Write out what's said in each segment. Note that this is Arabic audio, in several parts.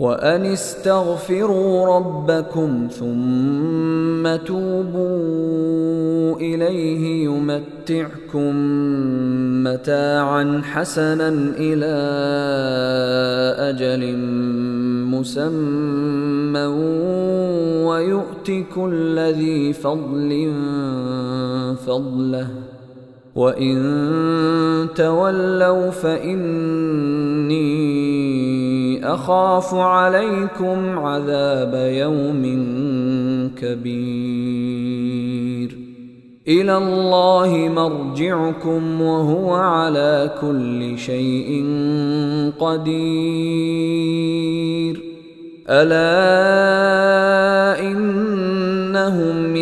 وأن استغفروا ربكم ثم توبوا إليه يمتعكم متاعا حسنا إلى أجل مسمى ويؤت كل ذي فضل فضله وإن تولوا فإني أخاف عليكم عذاب يوم كبير إلى الله مرجعكم وهو على كل شيء قدير ألا إنهم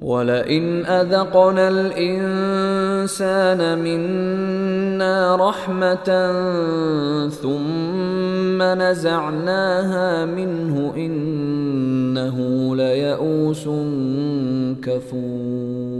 ولئن أذقنا الإنسان منا رحمة ثم نزعناها منه إنه ليئوس كفور.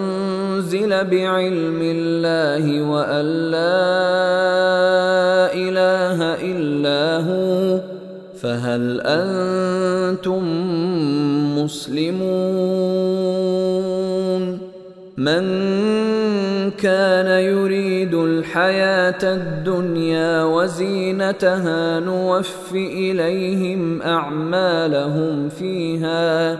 انزل بعلم الله وان لا اله الا هو فهل أنتم مسلمون من كان يريد الحياة الدنيا وزينتها نوف اليهم اعمالهم فيها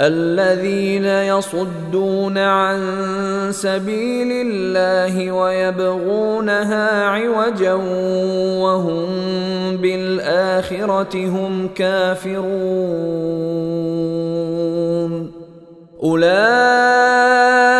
الذين يصدون عن سبيل الله ويبغونها عوجا وهم بالآخرة هم كافرون. أولئك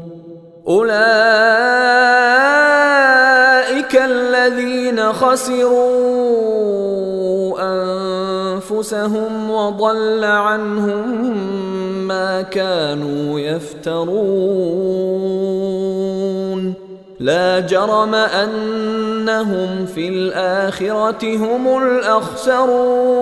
أولئك الذين خسروا أنفسهم وضل عنهم ما كانوا يفترون. لا جرم أنهم في الآخرة هم الأخسرون.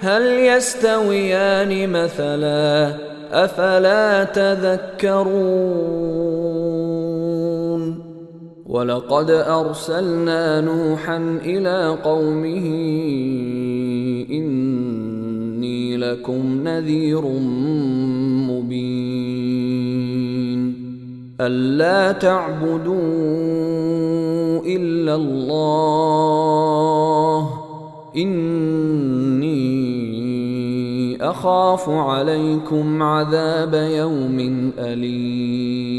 هل يستويان مثلا أفلا تذكرون ولقد أرسلنا نوحا إلى قومه إني لكم نذير مبين ألا تعبدوا إلا الله إني أخاف عليكم عذاب يوم أليم.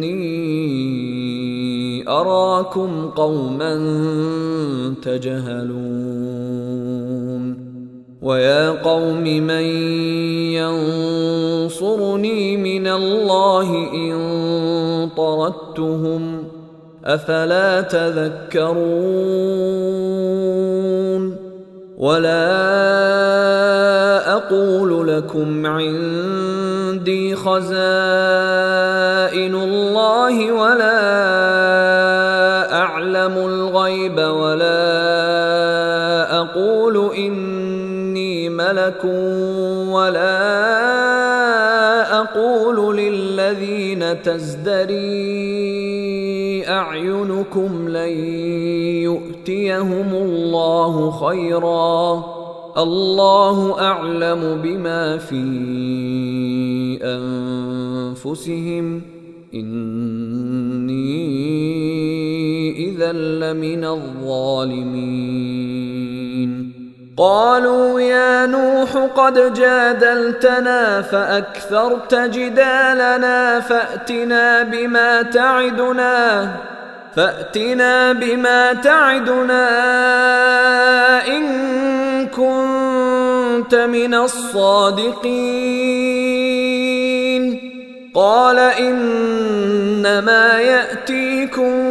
أراكم قوما تجهلون ويا قوم من ينصرني من الله إن طردتهم أفلا تذكرون ولا أقول لكم عندي خزائن الله ولا اعلم الغيب ولا أقول إني ملك ولا أقول للذين تزدري أعينكم لن يؤتيهم الله خيرا الله أعلم بما في أنفسهم إني اذا لمن الظالمين. قالوا يا نوح قد جادلتنا فأكثرت جدالنا فأتنا بما تعدنا فأتنا بما تعدنا إن كنت من الصادقين. قال إنما يأتيكم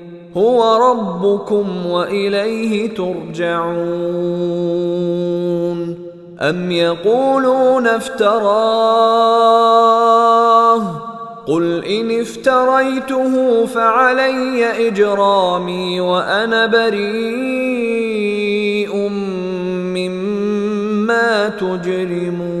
هو ربكم وإليه ترجعون. أم يقولون افتراه؟ قل إن افتريته فعلي إجرامي وأنا بريء مما تجرمون.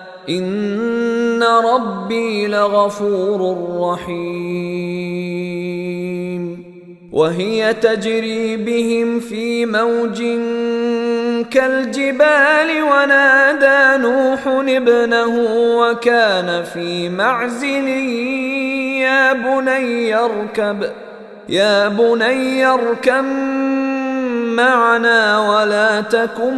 ان ربي لغفور رحيم. وهي تجري بهم في موج كالجبال ونادى نوح ابنه وكان في معزل يا بني اركب يا بني اركب معنا ولا تكن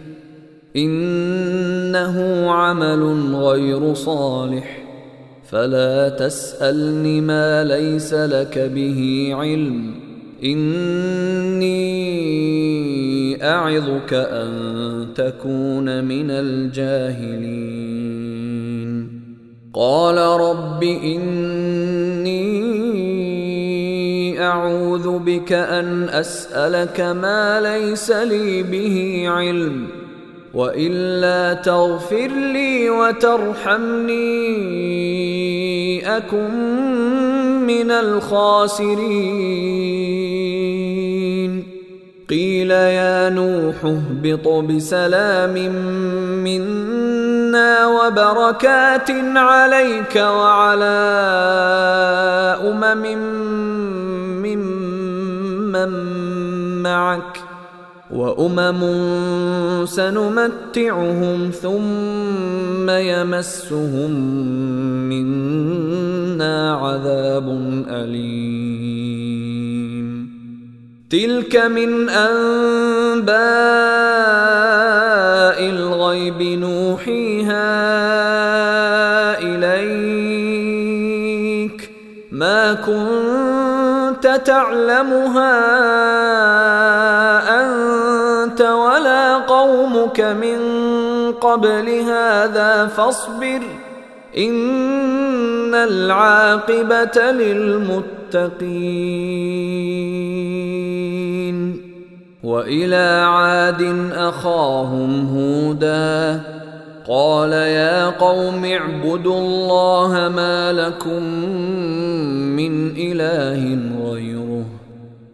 إنه عمل غير صالح. فلا تسألني ما ليس لك به علم. إني أعظك أن تكون من الجاهلين. قال رب إني أعوذ بك أن أسألك ما ليس لي به علم. وإلا تغفر لي وترحمني أكن من الخاسرين. قيل يا نوح اهبط بسلام منا وبركات عليك وعلى أمم ممن معك. وأمم سنمتعهم ثم يمسهم منا عذاب أليم. تلك من أنباء الغيب نوحيها إليك. ما كنت تعلمها من قبل هذا فاصبر إن العاقبة للمتقين وإلى عاد أخاهم هودا قال يا قوم اعبدوا الله ما لكم من إله غيره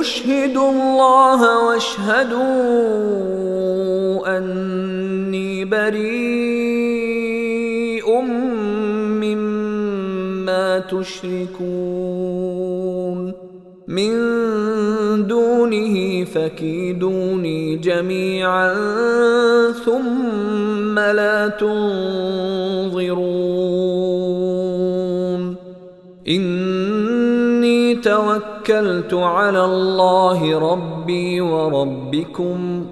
اشهدوا الله واشهدوا أني بريء مما تشركون. من دونه فكيدوني جميعا ثم لا تنظرون. إني توكلت على الله ربي وربكم.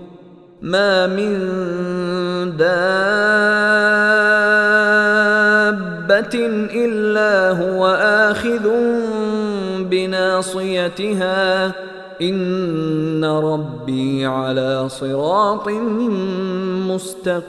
ما من دابة إلا هو آخذ بناصيتها. إن ربي على صراط مستقيم.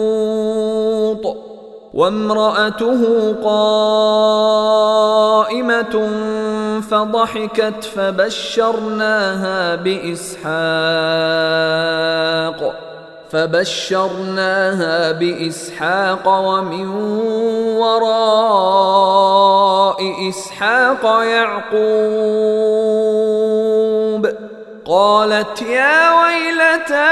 وامرأته قائمة فضحكت فبشرناها بإسحاق فبشرناها بإسحاق ومن وراء إسحاق يعقوب قالت يا ويلتى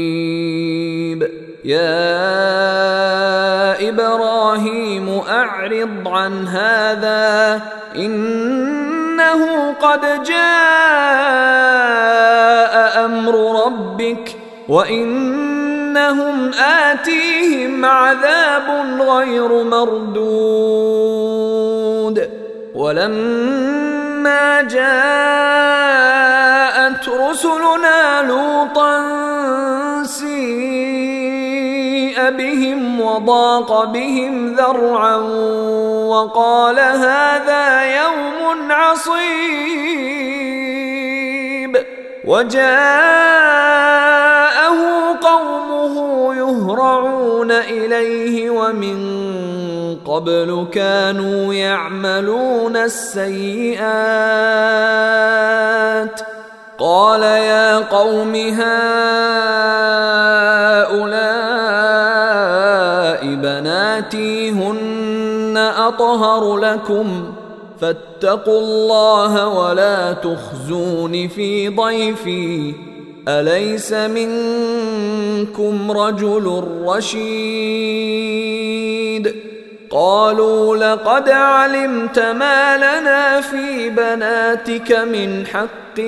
يا إبراهيم أعرض عن هذا إنه قد جاء أمر ربك وإنهم آتيهم عذاب غير مردود. ولما جاءت رسلنا لوطا سيء بهم وضاق بهم ذرعا وقال هذا يوم عصيب وجاءه قومه يهرعون إليه ومن قبل كانوا يعملون السيئات قال يا قوم هؤلاء بناتي هن أطهر لكم فاتقوا الله ولا تخزون في ضيفي أليس منكم رجل رشيد قالوا لقد علمت ما لنا في بناتك من حق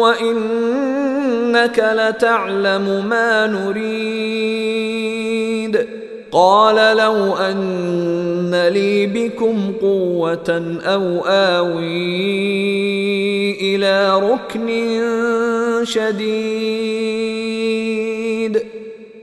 وإنك لتعلم ما نريد. قال لو أن لي بكم قوة أو آوي إلى ركن شديد.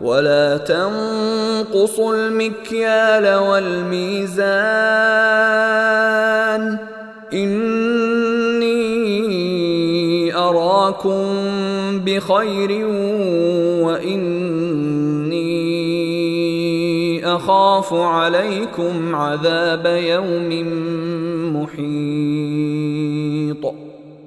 ولا تنقصوا المكيال والميزان. إني أراكم بخير وإني أخاف عليكم عذاب يوم محيط.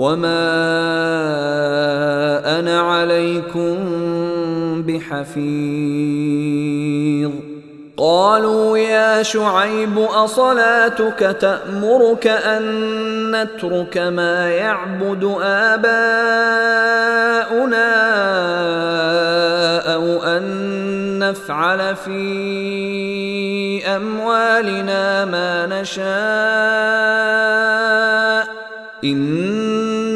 وما أنا عليكم بحفيظ قالوا يا شعيب اصلاتك تامرك ان نترك ما يعبد اباؤنا أو ان نفعل في اموالنا ما نشاء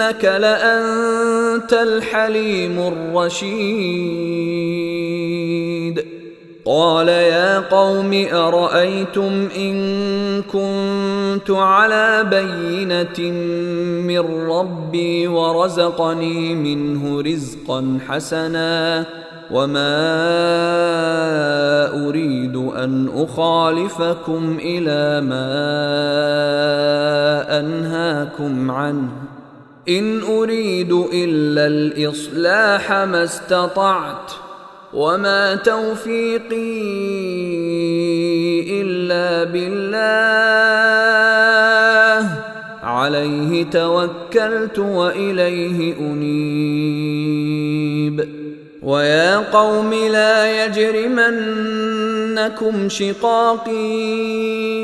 إنك لأنت الحليم الرشيد. قال يا قوم أرأيتم إن كنت على بينة من ربي ورزقني منه رزقا حسنا وما أريد أن أخالفكم إلى ما أنهاكم عنه. إن أريد إلا الإصلاح ما استطعت وما توفيقي إلا بالله. عليه توكلت وإليه أنيب. ويا قوم لا يجرمنكم شقاقي.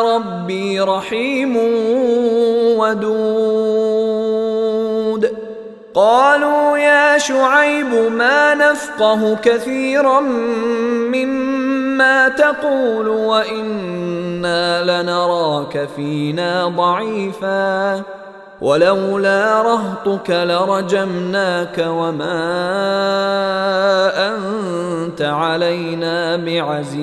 ربي رحيم ودود. قالوا يا شعيب ما نفقه كثيرا مما تقول وإنا لنراك فينا ضعيفا. ولولا رهطك لرجمناك وما أنت علينا بعزيز.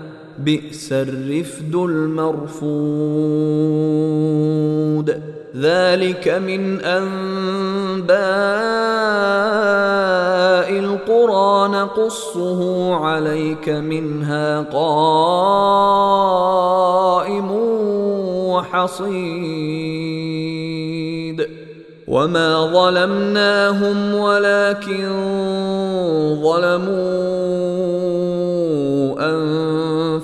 بئس الرفد المرفود. ذلك من أنباء القرى. نقصه عليك منها قائم وحصيد. وما ظلمناهم ولكن ظلموا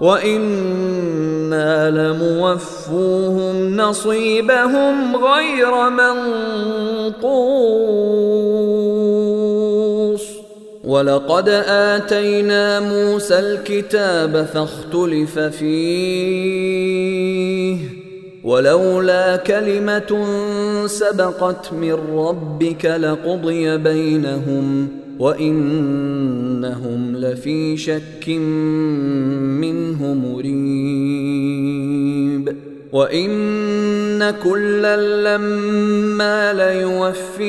وأنا لموفوهم نصيبهم غير منقوص ولقد اتينا موسى الكتاب فاختلف فيه ولولا كلمه سبقت من ربك لقضي بينهم وإنهم لفي شك منه مريب. وإن كلا لما ليوفينهم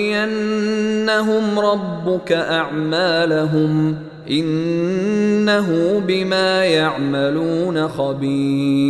ربك أعمالهم إنه بما يعملون خبير.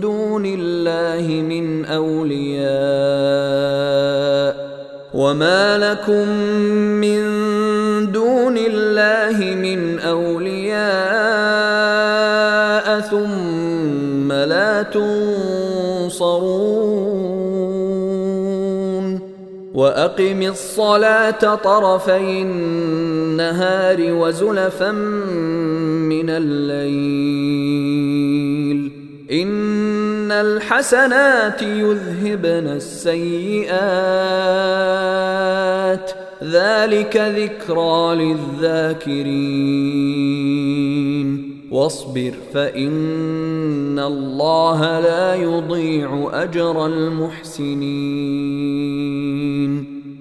دون الله من أولياء وما لكم من دون الله من أولياء ثم لا تنصرون وأقم الصلاة طرفي النهار وزلفا من الليل إن الحسنات يذهبن السيئات. ذلك ذكرى للذاكرين. واصبر فإن الله لا يضيع أجر المحسنين.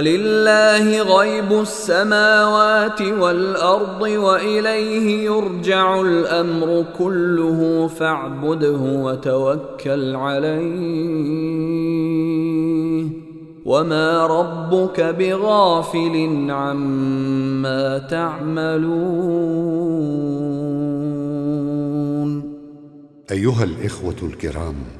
ولله غيب السماوات والأرض وإليه يرجع الأمر كله فاعبده وتوكل عليه. وما ربك بغافل عما تعملون. أيها الإخوة الكرام